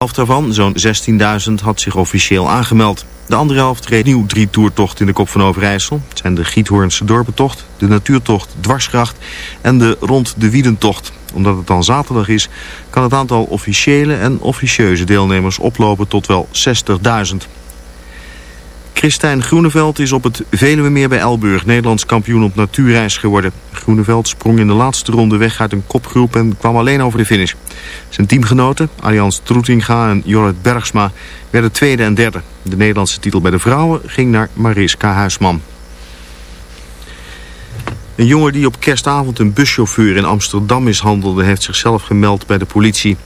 helft daarvan, zo'n 16.000, had zich officieel aangemeld. De andere helft reed nieuw drie toertochten in de Kop van Overijssel. Het zijn de Giethoornse Dorpentocht, de Natuurtocht Dwarsgracht en de Rond de Wiedentocht. Omdat het dan zaterdag is, kan het aantal officiële en officieuze deelnemers oplopen tot wel 60.000. Christijn Groeneveld is op het Veluwemeer bij Elburg Nederlands kampioen op natuurreis geworden. Groeneveld sprong in de laatste ronde weg uit een kopgroep en kwam alleen over de finish. Zijn teamgenoten, Allianz Troetinga en Jorrit Bergsma, werden tweede en derde. De Nederlandse titel bij de vrouwen ging naar Mariska Huisman. Een jongen die op kerstavond een buschauffeur in Amsterdam mishandelde... heeft zichzelf gemeld bij de politie.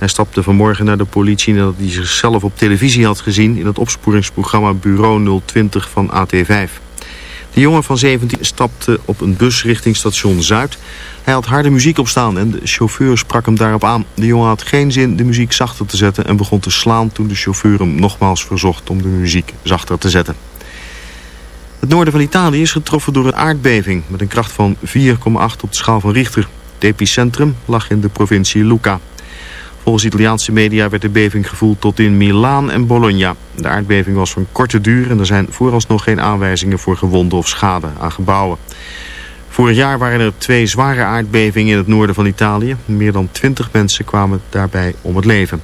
Hij stapte vanmorgen naar de politie nadat hij zichzelf op televisie had gezien... in het opsporingsprogramma Bureau 020 van AT5. De jongen van 17 stapte op een bus richting station Zuid. Hij had harde muziek op staan en de chauffeur sprak hem daarop aan. De jongen had geen zin de muziek zachter te zetten... en begon te slaan toen de chauffeur hem nogmaals verzocht om de muziek zachter te zetten. Het noorden van Italië is getroffen door een aardbeving... met een kracht van 4,8 op de schaal van Richter. Het epicentrum lag in de provincie Lucca. Volgens Italiaanse media werd de beving gevoeld tot in Milaan en Bologna. De aardbeving was van korte duur en er zijn vooralsnog geen aanwijzingen voor gewonden of schade aan gebouwen. Vorig jaar waren er twee zware aardbevingen in het noorden van Italië. Meer dan twintig mensen kwamen daarbij om het leven.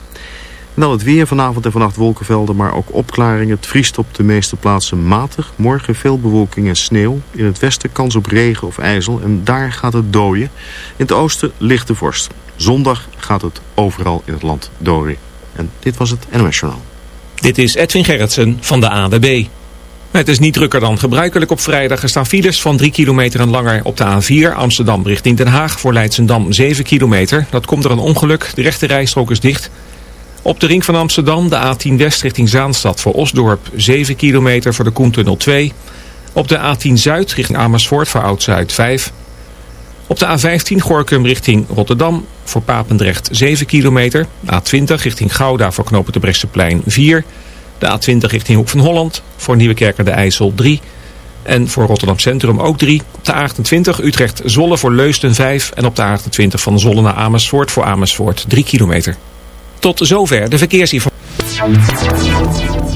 En dan het weer. Vanavond en vannacht wolkenvelden, maar ook opklaringen. Het vriest op de meeste plaatsen matig. Morgen veel bewolking en sneeuw. In het westen kans op regen of ijzel. En daar gaat het dooien. In het oosten ligt de vorst. Zondag gaat het overal in het land dooien. En dit was het NOS Journaal. Dit is Edwin Gerritsen van de ADB. Het is niet drukker dan gebruikelijk op vrijdag. Er staan files van 3 kilometer en langer op de A4 Amsterdam richting Den Haag voor Leidsendam 7 kilometer. Dat komt er een ongeluk. De rechte rijstrook is dicht. Op de ring van Amsterdam de A10 West richting Zaanstad voor Osdorp 7 kilometer voor de Koentunnel 2. Op de A10 Zuid richting Amersfoort voor Oud-Zuid 5. Op de A15 Gorkum richting Rotterdam voor Papendrecht 7 kilometer. A20 richting Gouda voor knopen de Bresseplein 4. De A20 richting Hoek van Holland voor Nieuwekerker de IJssel 3. En voor Rotterdam Centrum ook 3. Op de A28 Utrecht-Zolle voor Leusden 5. En op de A28 van Zolle naar Amersfoort voor Amersfoort 3 kilometer. Tot zover de verkeersinformatie.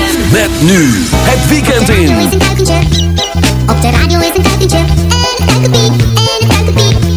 Met nu het weekend in. Op de radio is een kuikentje. En een kuikenpiep. En een kuikenpiep.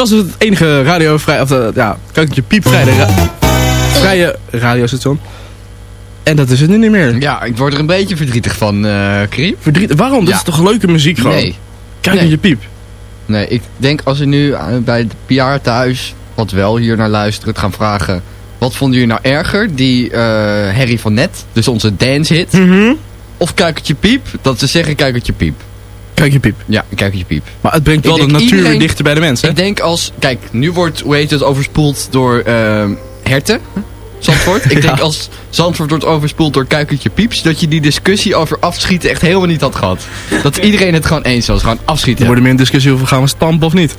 Was het enige radio vrij, of uh, ja, kuikentje piep vrije, ra vrije radiostation. En dat is het nu niet meer. Ja, ik word er een beetje verdrietig van, uh, Kriep. Verdrietig? Waarom? Dat Ja. is toch leuke muziek gewoon? Nee. Kuikentje Nee. piep. Nee, ik denk als we nu eh, bij het PR thuis, wat wel hier naar luisteren, gaan vragen... Wat vonden jullie nou erger? Die eh Harry van Net, dus onze dance hit. Mhm. Of Kuikertje Piep? Dat ze zeggen Kuikertje Piep. Kuikentje piep. Ja, Kuikertje Piep. Maar het brengt wel de natuur iedereen- dichter bij de mensen. Ik denk als... Kijk, nu wordt, hoe heet het, overspoeld door ehm, herten. Zandvoort. Ik denk als Zandvoort wordt overspoeld door Kuikertje Pieps... dat je die discussie over afschieten echt helemaal niet had gehad. Dat iedereen het gewoon eens was. Gewoon Er afschieten. wordt meer een discussie over gaan we stampen of niet.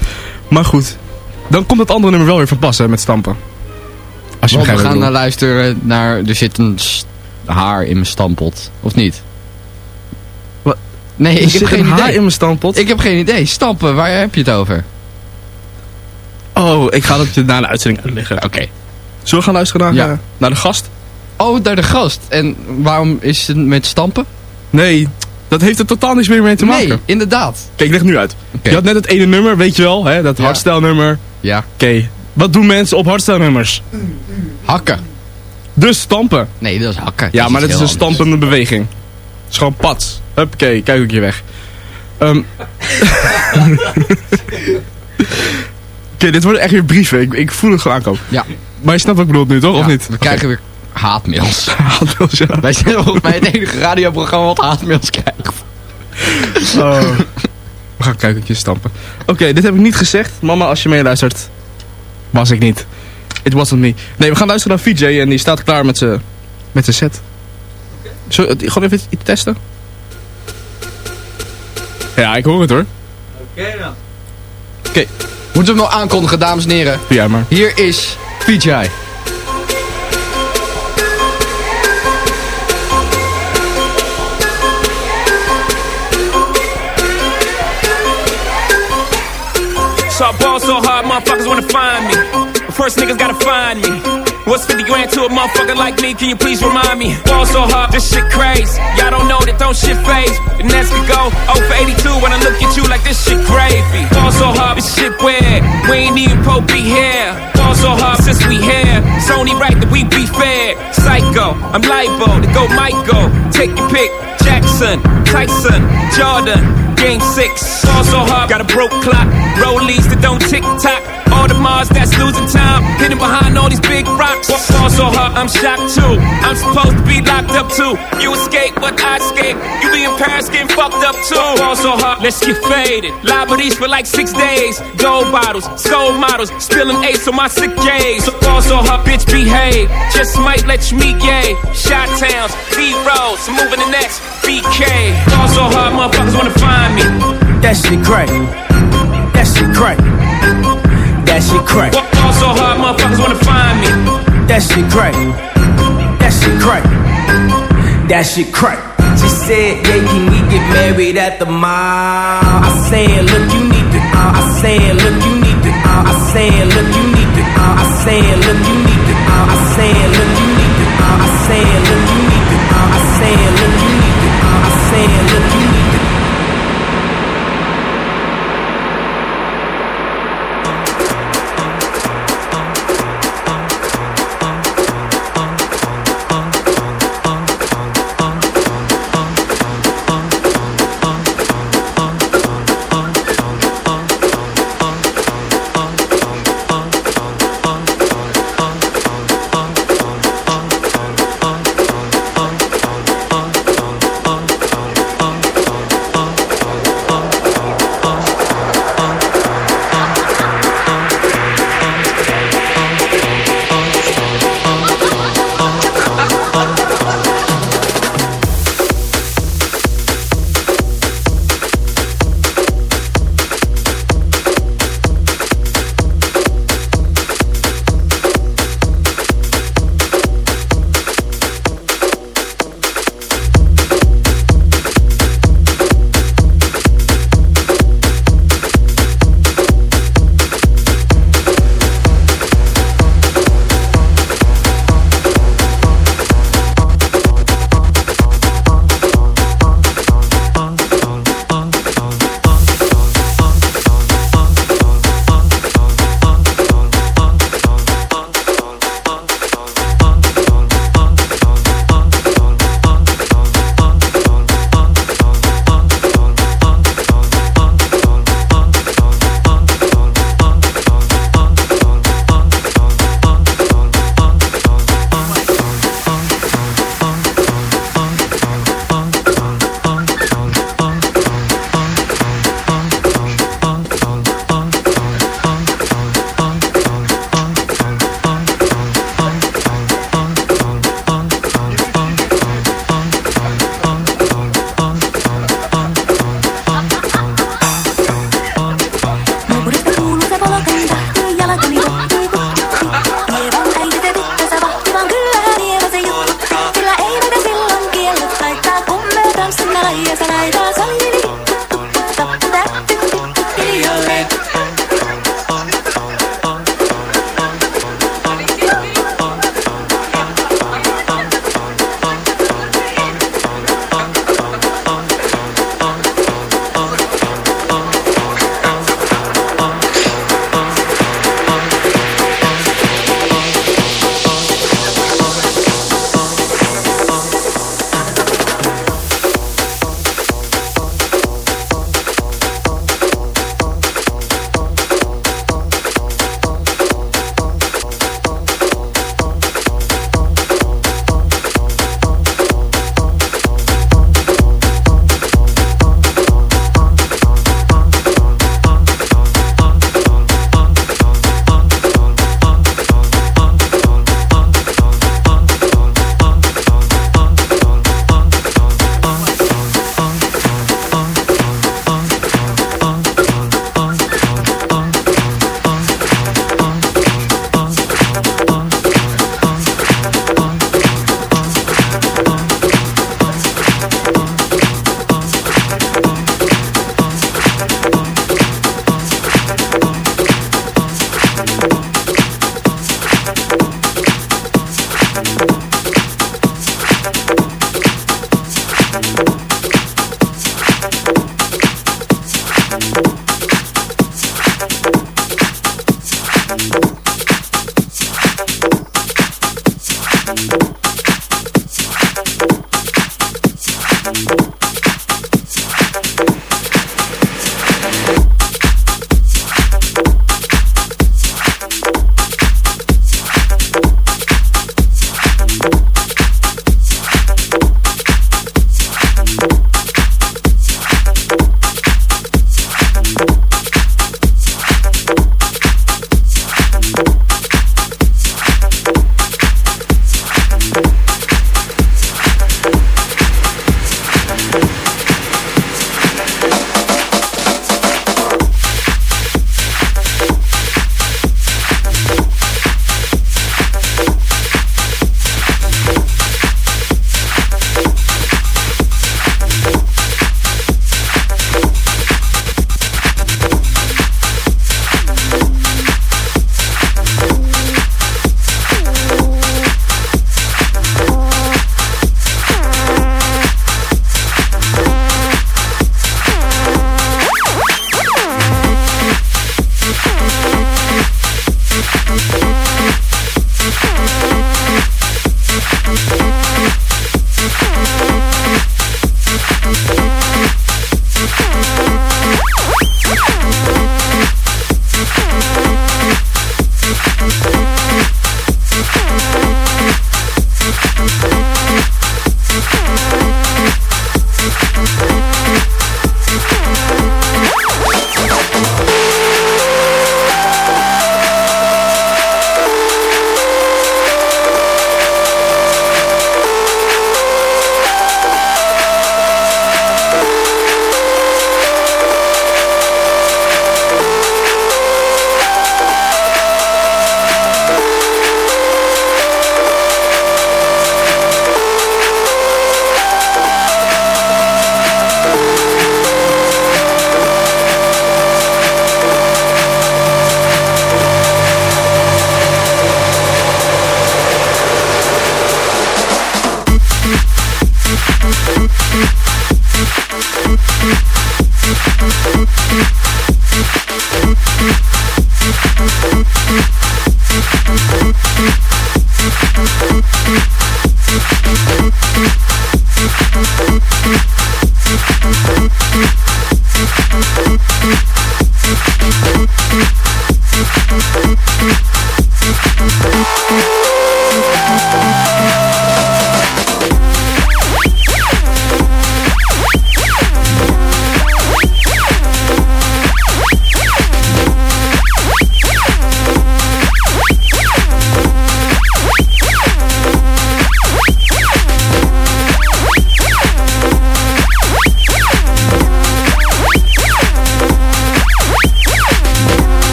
Maar goed. Dan komt het andere nummer wel weer van pas hè, met stampen. Als je we gaan naar luisteren naar... Er zit een haar in mijn stampot. Of niet? Nee, ik heb geen een haar idee. in mijn standpot. Ik heb geen idee. Stampen, waar heb je het over? Oh, ik ga dat je na de uitzending uitleggen. Oké. Zullen we gaan luisteren naar, Ja. eh, naar de gast? Oh, daar de gast. En waarom is het met stampen? Nee, dat heeft er totaal niks meer mee te maken. Nee, inderdaad. Kijk, ik leg nu uit. Oké. Je had net het ene nummer, weet je wel, hè, dat Ja. hardstyle-nummer. Ja. Oké, wat doen mensen op hardstyle-nummers? Hakken. Dus stampen. Nee, dat is hakken. Ja, maar dat is een stampende beweging. Het is gewoon pats. Huppakee, kijk ik je weg. Ehm. Oké, dit worden echt weer brieven. Ik, ik voel het gewoon aankomen. Ja. Maar je snapt wat ik bedoel nu, toch? Of niet? We krijgen weer haatmails. Haatmails, ja. Wij zijn volgens mij het enige radioprogramma wat haatmails krijgt. Oh. We gaan kuikentjes stampen. Oké, dit heb ik niet gezegd. Mama, als je meeluistert, was ik niet. It wasn't me. Nee, we gaan luisteren naar VJ en die staat klaar met zijn met zijn set. Zullen we het gewoon even iets testen? Ja, ik hoor het hoor. Oké. Moeten we hem nog aankondigen, dames en heren? Jij maar. Hier is VJ. So I ball so hard, motherfuckers wanna find me. First niggas gotta find me. What's 50 grand to a motherfucker like me? Can you please remind me? Ball so hard, this shit crazy. Y'all don't know that don't shit phase. And next could go 0 for 82 when I look at you like this shit gravy. Ball so hard, this shit weird. We ain't even Pope be here. Ball so hard since we here. It's only right that we be fair. Psycho, I'm liable to go Michael. Take your pick. Jackson, Tyson, Jordan, Game 6. Ball so hard, got a broke clock. Rollies that don't tick tock. All the Mars that's losing time. Hidden behind all these big rocks. Ball so hard, I'm shocked too. I'm supposed to be locked up too. You escape, but I escape. You be in Paris getting fucked up too. Ball so hard, let's get faded. Liberties for like six days. Gold bottles, soul models. Spilling ace on my sick days. So so hard, bitch, behave. Just might let you meet gay. Shot towns, B rolls. Moving the next BK. Ball so hard, motherfuckers wanna find me. That shit crack. That shit crack. That shit crack. Ball so hard, motherfuckers wanna find me. That shit crack. That shit crack. That shit crack. She said, yeah, can we get married at the mall? I said, look, you need to. Uh, I said, look, you need to. Uh, I said, look, you need to. Uh, I said, look, you need to. Uh, I said, look, you need to. Uh, I said, look, you need to. Uh, I said, look, you need to. Uh, I said, look, you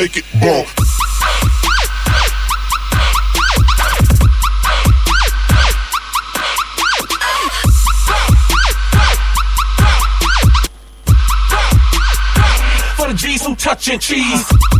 Make it bump. For the G's who touching cheese.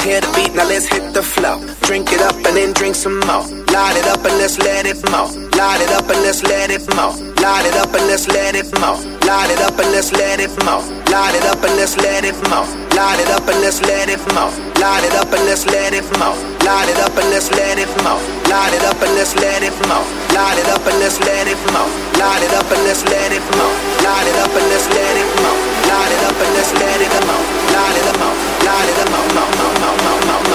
Hear the beat, now let's hit the flow. Drink it up and then drink some more. Light it up and let's let it mo. Light it up and let's let it mo. Light it up and let's let it mo. Light it up and let's let it mo. Light it up and let's let it mo. Light it up and let's let it mo. Light it up and let's let it mo. Light it up and let's let it mo. Light it up and let's let it mo. Light it up and let's let it mo. Light it up and let's let it mo. Light it up and let's let it mo. Light it up and let's let it mo. Light it up. Light it up mo. Mo no, no, no.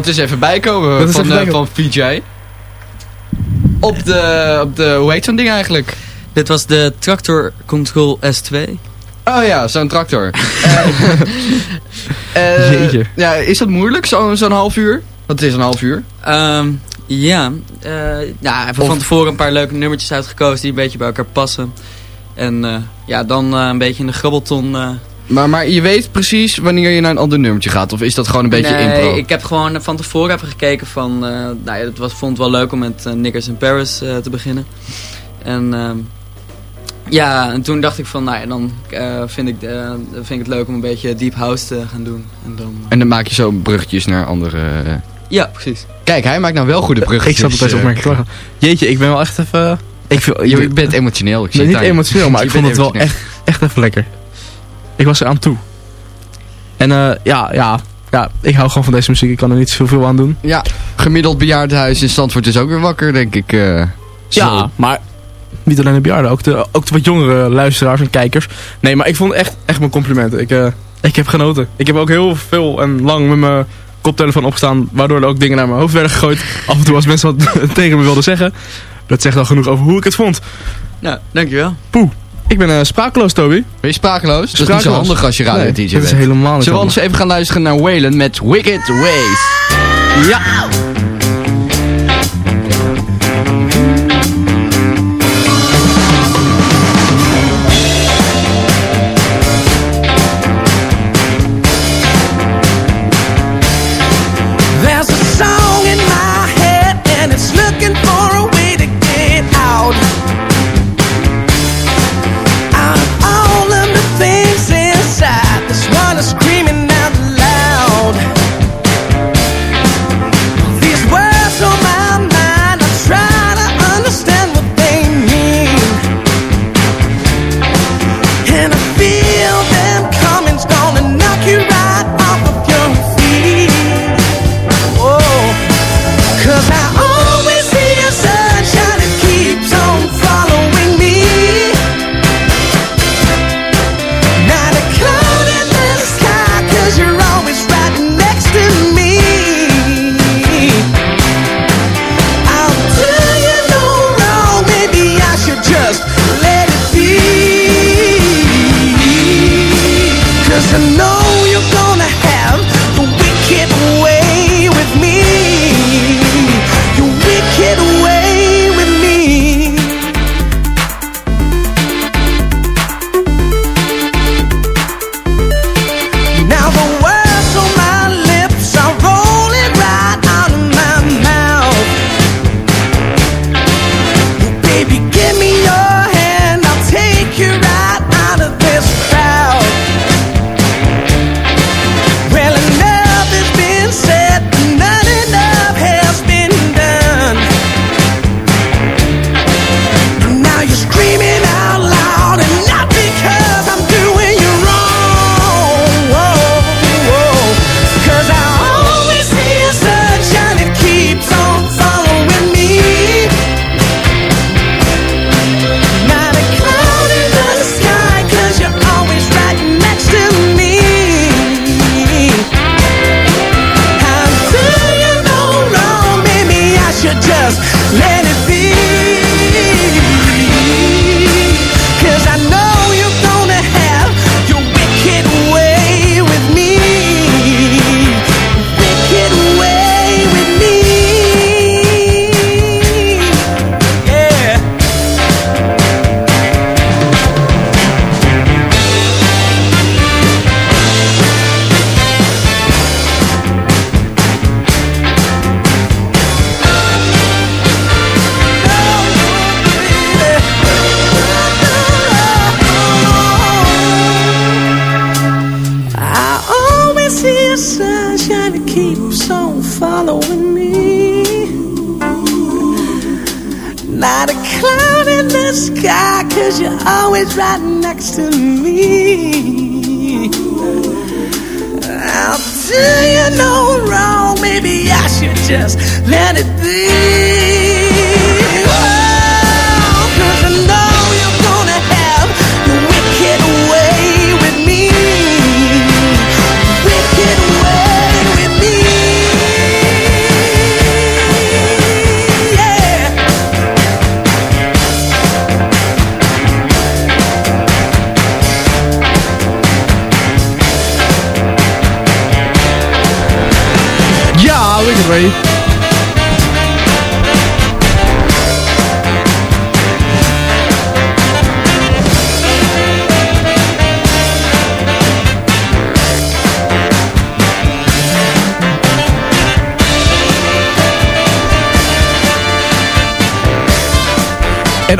Dat is even bijkomen Dat van, even eh, bijkomen. van VJ. Op de, op de, hoe heet zo'n ding eigenlijk? Dit was de Tractor Control S2. Oh ja, zo'n tractor. Jeetje. Ja, is dat moeilijk, zo'n zo'n half uur? Want het is een half uur. Ehm, ja, eh ja, even Of- van tevoren een paar leuke nummertjes uitgekozen die een beetje bij elkaar passen. En eh, ja, dan eh, een beetje in de grabbelton. Maar, maar je weet precies wanneer je naar een ander nummertje gaat? Of is dat gewoon een beetje nee, impro? ik heb gewoon van tevoren even gekeken van... eh, nou ja, het was, vond het wel leuk om met eh, Nickers in Paris eh, te beginnen. En ehm, ja, en toen dacht ik van, nou ja, dan eh, vind, ik, vind ik het leuk om een beetje deep house te gaan doen. En dan, En dan maak je zo bruggetjes naar andere... ja, precies. Kijk, hij maakt nou wel goede bruggetjes. Ik zat opeens eh. opmerkelijk te lachen. Jeetje, ik ben wel echt even... Ik vind, Je bent emotioneel. Ik zie Nee, het niet emotioneel, maar ik vond het wel echt, echt even lekker. Ik was er aan toe. En eh, ja, ja, ja, ik hou gewoon van deze muziek. Ik kan er niet zoveel aan doen. Ja, gemiddeld bejaardenhuis in Zandvoort is ook weer wakker, denk ik. eh. Ja, maar niet alleen de bejaarden, ook de, ook de wat jongere luisteraars en kijkers. Nee, maar ik vond echt, echt mijn complimenten. Ik, eh, ik heb genoten. Ik heb ook heel veel en lang met mijn koptelefoon opgestaan, waardoor er ook dingen naar mijn hoofd werden gegooid. Af en toe als mensen wat tegen me wilden zeggen. Dat zegt al genoeg over hoe ik het vond. Nou, dankjewel. Poeh, ik ben sprakeloos, Toby. Ben je sprakeloos? Dat is niet zo handig als je radio Nee, DJ dat is bent. helemaal niet Zullen we anders even gaan luisteren naar Waylon met Wicked Ways? Ja.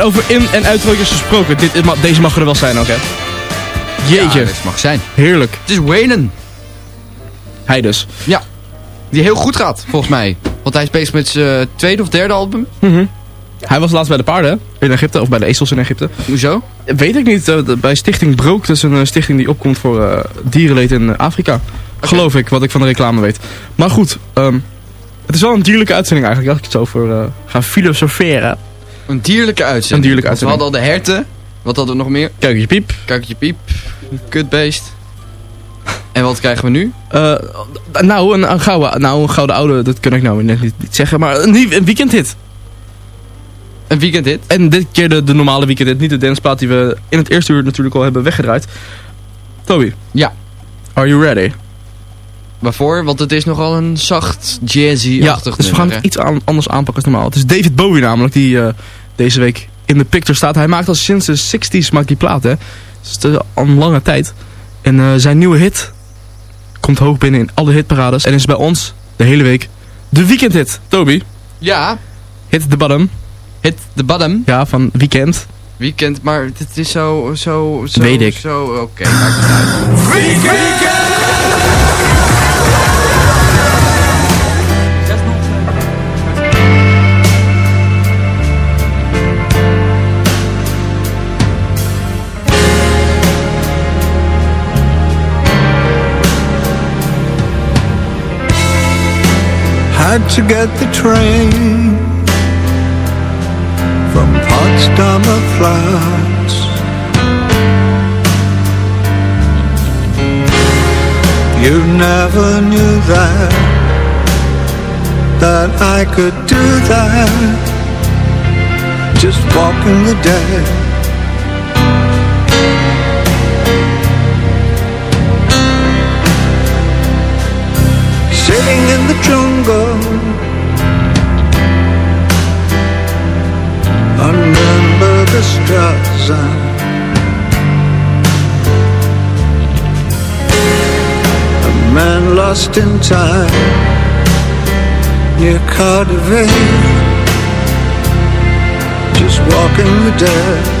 En over in- en uitdrukjes gesproken, dit, is ma- deze mag er wel zijn ook, hè? Jeetje. Ja, dit mag zijn. Heerlijk. Het is Waylon. Hij dus. Ja. Die heel goed gaat, volgens mij. Want hij is bezig met zijn tweede of derde album. Mhm. Hij was laatst bij de paarden? In Egypte, of bij de ezels in Egypte. Hoezo? Weet ik niet. eh, bij Stichting Brook, dat is een eh, stichting die opkomt voor eh, dierenleed in eh, Afrika. Geloof ik, wat ik van de reclame weet. Maar goed, ehm, het is wel een dierlijke uitzending eigenlijk, als ik het zo eh, ga filosoferen. Een dierlijke uitzending. Een dierlijke Want We uitzending. hadden al de herten. Wat hadden we nog meer? Kuikentje piep. Kuikentje piep. Kutbeest. En wat krijgen we nu? Eh, nou, een, een gouden, nou, een gouden oude, dat kan ik nou net niet, niet zeggen, maar een, een weekendhit. Een weekendhit? En dit keer de, de normale weekendhit, niet de danceplaat die we in het eerste uur natuurlijk al hebben weggedraaid. Toby. Ja. Are you ready? Waarvoor? Want het is nogal een zacht jazzy-achtig Ja, dus we gaan het iets aan- anders aanpakken als normaal. Het is David Bowie namelijk die eh, deze week in de picture staat. Hij maakt al sinds de 60s maakt die plaat, hè. Dus het is al een lange tijd. En eh, zijn nieuwe hit komt hoog binnen in alle hitparades. En is bij ons de hele week de weekendhit. Toby. Ja. Hit the bottom. Hit the bottom? Ja, van Weekend. Weekend, maar het is zo, zo, zo, Weet ik. zo, oké, maakt het Had to get the train from Potsdamer Platz. You never knew that, that I could do that, just walking the dead. Sitting in the jungle. Under the Straße A man lost in time Near Cardiff. Just walking the dead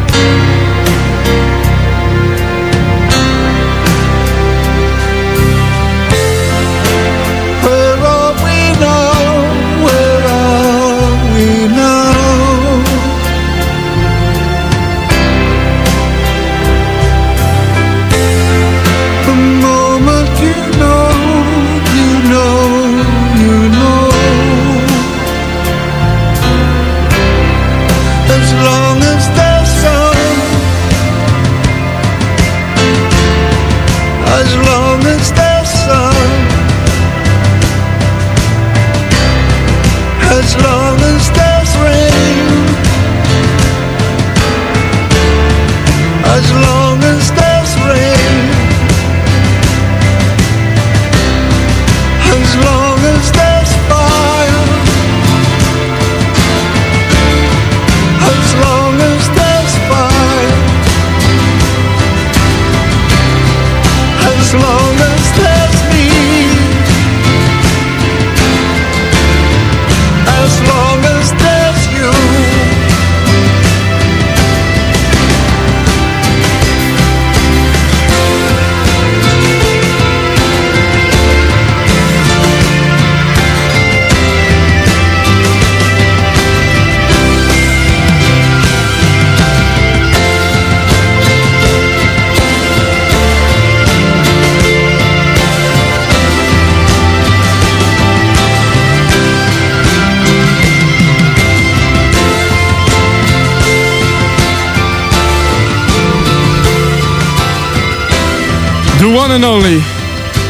One and only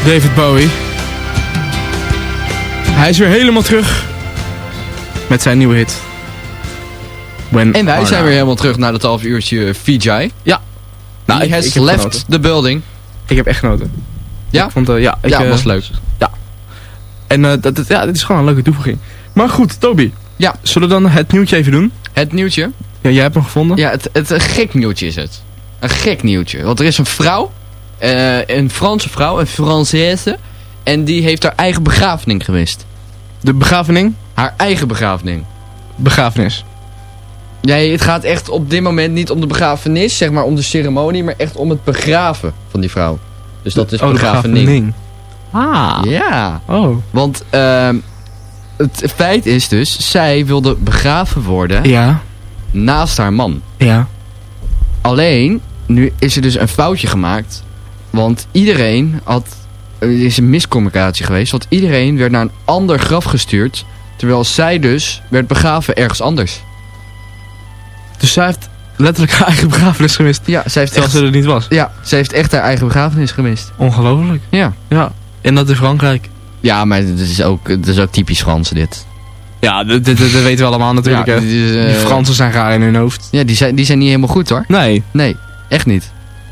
David Bowie. Hij is weer helemaal terug met zijn nieuwe hit. When En wij zijn weer helemaal terug naar dat half uurtje VJ. Ja. Nou, He ik- has ik heb left genoten. the building. Ik heb echt genoten. Ja? Ik vond, eh, ja, ik, Ja, eh, was leuk. Ja. En eh, dat, dat- ja, dit is gewoon een leuke toevoeging. Maar goed, Toby. Ja. Zullen we dan het nieuwtje even doen? Het nieuwtje? Ja, jij hebt hem gevonden? Ja, het, het, een gek nieuwtje is het. Een gek nieuwtje. Want er is een vrouw, eh, een Franse vrouw, een Française. En die heeft haar eigen begrafenis gemist. De begrafenis? Haar eigen begrafenis. Begrafenis. Nee, het gaat echt op dit moment niet om de begrafenis, zeg maar om de ceremonie, maar echt om het begraven van die vrouw. Dus dat is Oh, begrafenis. Ah. Ja. Oh. Want ehm, het feit is dus, zij wilde begraven worden Ja. naast haar man. Ja. Alleen, nu is er dus een foutje gemaakt. Want iedereen had... Er is een miscommunicatie geweest. Want iedereen werd naar een ander graf gestuurd. Terwijl zij dus werd begraven ergens anders. Dus zij heeft letterlijk haar eigen begrafenis gemist. Ja, zij heeft Terwijl echt, ze er niet was. ja, zij heeft echt haar eigen begrafenis gemist. Ongelooflijk. Ja. Ja. En dat in Frankrijk. Ja, maar dat is ook, dat is ook typisch Frans dit. Ja, dat, dat, dat weten we allemaal natuurlijk. Ja, is, eh, Die Fransen zijn raar in hun hoofd. Ja, die zijn, die zijn niet helemaal goed hoor. Nee. Nee, echt niet.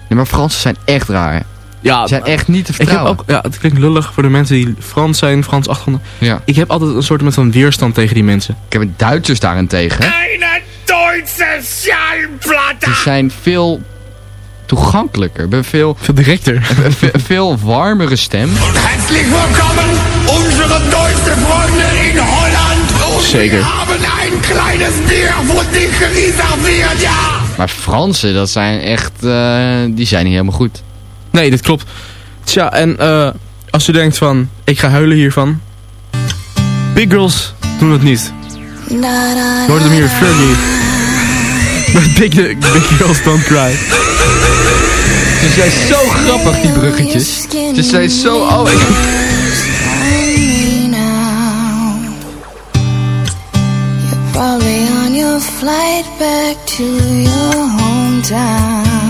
Nee, maar Fransen zijn echt raar. Ja, Die zijn echt niet te Ik heb vertrouwen. ook, ja, het klinkt lullig voor de mensen die Frans zijn, Frans achtergronden. Ja. Ik heb altijd een soort van weerstand tegen die mensen. Ik heb Duitsers daarentegen. Eine Duitse Schallplatte Die zijn veel toegankelijker. Hebben veel, veel directer. Een ve- veel warmere stem. Herzlich willkommen, unsere deutsche Freunde in Holland. Zeker. Wir haben ein kleines Bier für dich reserviert, ja. Maar Fransen, dat zijn echt... eh, die zijn niet helemaal goed. Nee, dat klopt. Tja, en eh, als u denkt van, ik ga huilen hiervan. Big girls doen het niet. Hoort hem hier, Fergie. Met big, big girls don't cry. Ze zijn zo grappig, die bruggetjes. Ze zijn zo... Oh, on your flight back to your hometown.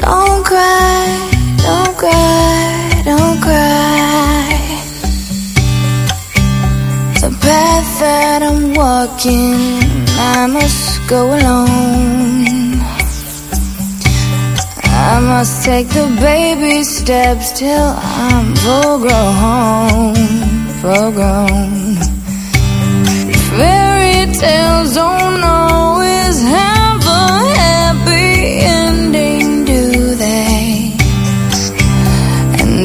Don't cry, don't cry, don't cry. The path that I'm walking, I must go alone. I must take the baby steps till I'm full grown, full grown. Fairy tales don't always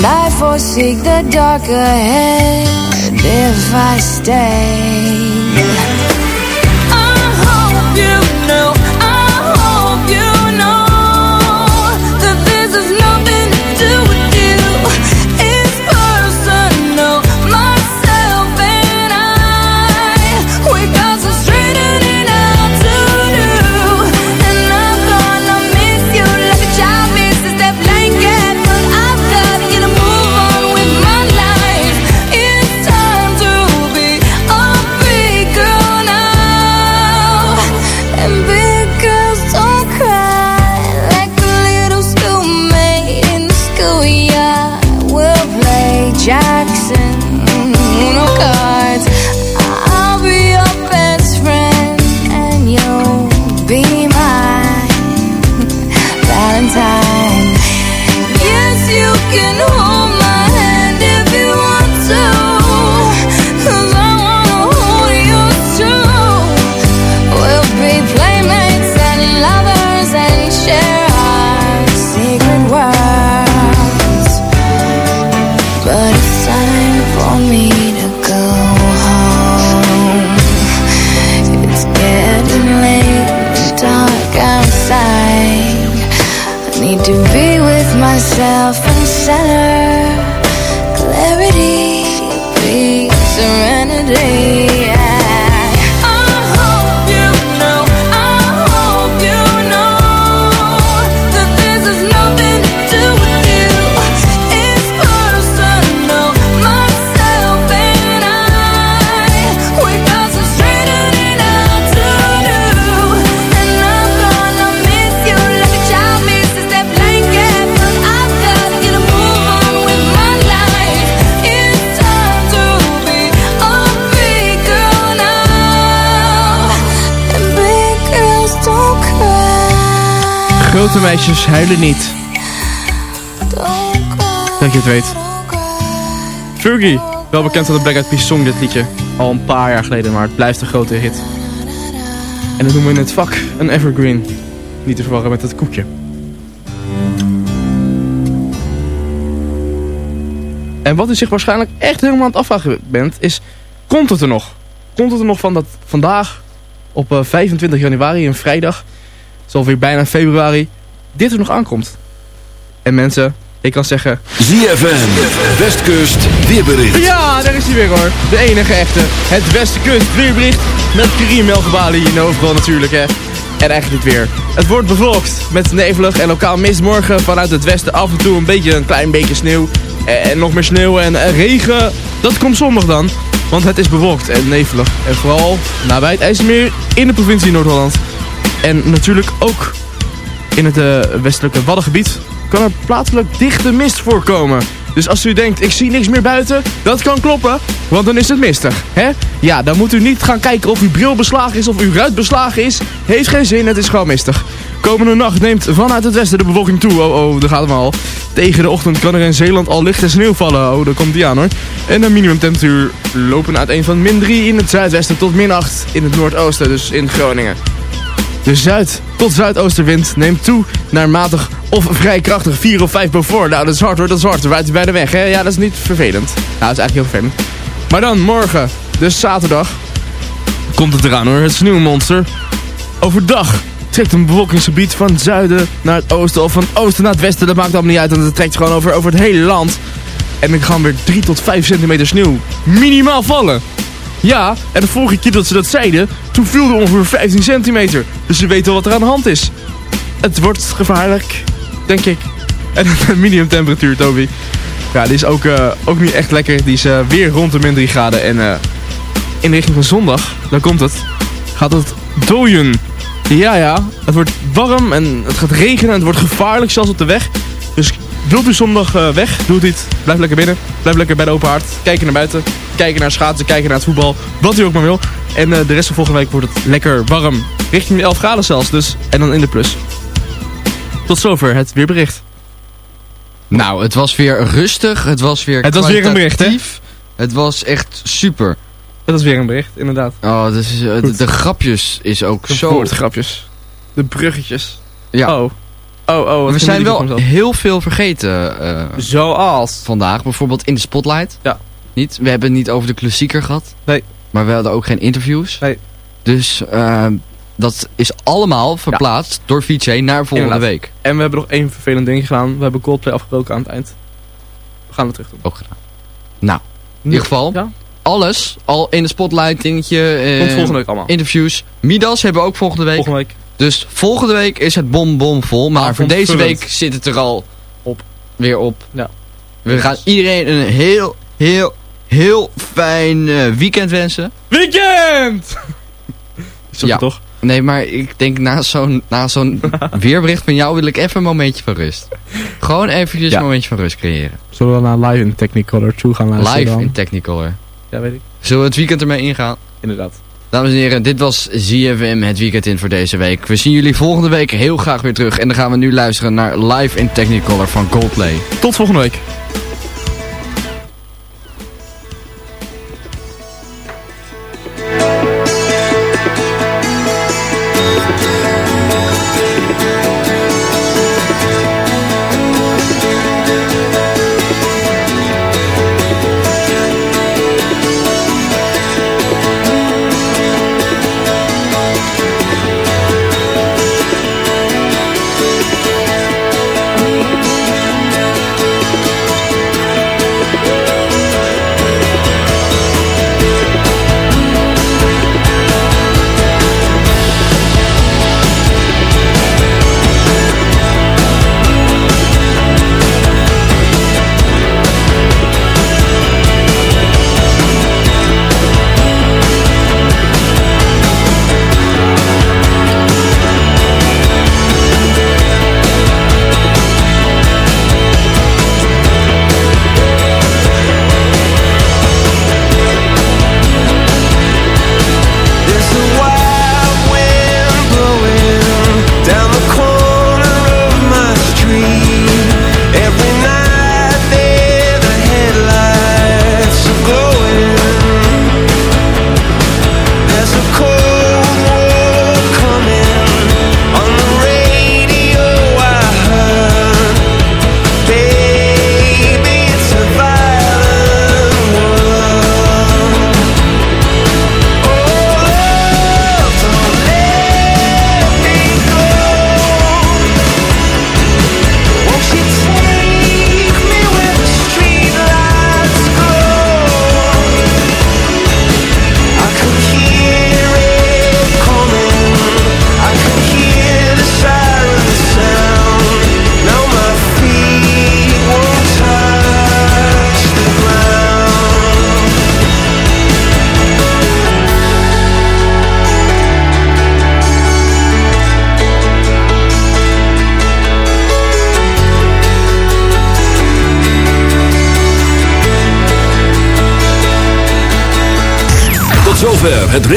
I forsake the dark ahead if I stay. Grote meisjes huilen niet. Dat je het weet. Fergie, wel bekend van de Black Eyed Peas song dit liedje. Al een paar jaar geleden, maar het blijft een grote hit. En dat noemen we in het vak een evergreen. Niet te verwarren met het koekje. En wat u zich waarschijnlijk echt helemaal aan het afvragen bent, is... Komt het er nog? Komt het er nog van dat vandaag, op eh, 25 januari, een vrijdag... Het is bijna februari, dit er nog aankomt? En mensen, ik kan zeggen... ZFM, Westkust, weerbericht. Ja, daar is hij weer hoor. De enige echte. Het Westkust weerbericht met Karim Melgebali in hoofdrol natuurlijk hè. En eigenlijk dit weer. Het wordt bewolkt met nevelig en lokaal mist morgen vanuit het westen af en toe een beetje een klein beetje sneeuw. En nog meer sneeuw en regen. Dat komt zondag dan. Want het is bewolkt en nevelig. En vooral nabij het IJsselmeer in de provincie Noord-Holland. En natuurlijk ook in het eh, westelijke Waddengebied kan er plaatselijk dichte mist voorkomen. Dus als u denkt, ik zie niks meer buiten, dat kan kloppen, want dan is het mistig. Hè? Ja, dan moet u niet gaan kijken of uw bril beslagen is of uw ruit beslagen is. Heeft geen zin, het is gewoon mistig. Komende nacht neemt vanuit het westen de bewolking toe. Oh, oh, daar gaat maar al. Tegen de ochtend kan er in Zeeland al lichte sneeuw vallen. Oh, daar komt die aan hoor. En de minimumtemperatuur lopen uiteen van min 3 in het zuidwesten tot min 8 in het noordoosten, dus in Groningen. De zuid- tot zuidoostenwind neemt toe naar matig of vrij krachtig 4 of 5 boven. Nou, dat is hard hoor, dat is hard. Hij bij de weg, hè? Ja, dat is niet vervelend. Nou, dat is eigenlijk heel vervelend. Maar dan morgen, dus zaterdag, komt het eraan hoor, het sneeuwmonster. Overdag trekt een bewolkingsgebied van het zuiden naar het oosten of van oosten naar het westen. Dat maakt allemaal niet uit, want het trekt gewoon over, over het hele land. En dan gaan weer 3 tot 5 centimeter sneeuw minimaal vallen. Ja, en de vorige keer dat ze dat zeiden, toen viel er ongeveer 15 centimeter. Dus ze wel wat er aan de hand is. Het wordt gevaarlijk, denk ik. En de minimumtemperatuur, Toby. Ja, die is ook, eh, ook niet echt lekker. Die is eh, weer rond de min 3 graden. En eh, in de richting van zondag, dan komt het, gaat het dooien. Ja, ja, het wordt warm en het gaat regenen en het wordt gevaarlijk, zelfs op de weg. Dus wilt u zondag eh, weg, doe het niet. Blijf lekker binnen, blijf lekker bij de open haard. Kijken naar buiten, kijken naar schaatsen, kijken naar het voetbal. Wat u ook maar wil. En eh, de rest van volgende week wordt het lekker warm. Richting de 11 graden zelfs dus. En dan in de plus. Tot zover het weerbericht. Nou, het was weer rustig. Het was weer Het was weer een bericht, hè? Het was echt super. Het was weer een bericht, inderdaad. Oh, dus, de, de grapjes is ook De zo... woordgrapjes. De bruggetjes. Ja. Oh. Oh, oh. We zijn wel heel veel vergeten. eh, Zoals? Vandaag, bijvoorbeeld in de Spotlight. Ja. Niet? We hebben het niet over de klassieker gehad. Nee. Maar we hadden ook geen interviews. Nee. Dus eh, dat is allemaal verplaatst door VJ naar volgende Inderdaad. week. En we hebben nog één vervelend ding gedaan. We hebben Coldplay afgebroken aan het eind. We gaan het terug doen. Ook gedaan. Nou, in ieder geval, Ja? alles al in de Spotlight dingetje. eh, Komt volgende week allemaal. Interviews. Midas hebben we ook volgende week. Volgende week. Dus volgende week is het bom bom vol. Maar voor deze week zit het er al Op. weer op. Ja. We gaan iedereen een heel, heel, heel fijn eh, weekend wensen. Weekend! Is dat Ja. toch? Nee, maar ik denk na zo'n na zo'n weerbericht van jou wil ik even een momentje van rust. Gewoon eventjes Ja. een momentje van rust creëren. Zullen we naar live in Technicolor toe gaan luisteren Live dan? in Technicolor. Ja, weet ik. Zullen we het weekend ermee ingaan? Inderdaad. Dames en heren, dit was ZFM het weekend in voor deze week. We zien jullie volgende week heel graag weer terug. En dan gaan we nu luisteren naar Live in Technicolor van Coldplay. Tot volgende week.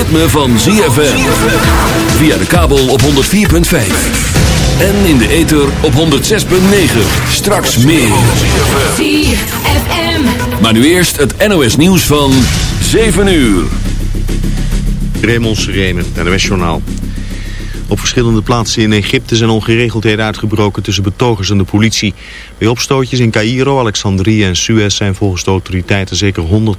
Ritme van ZFM. Via de kabel op 104.5. En in de ether op 106.9. Straks meer. ZFM. Maar nu eerst het NOS nieuws van 7 uur. Raymond Serene, NOS Journaal. Op verschillende plaatsen in Egypte zijn ongeregeldheden uitgebroken tussen betogers en de politie. Bij opstootjes in Cairo, Alexandrië en Suez zijn volgens de autoriteiten zeker 100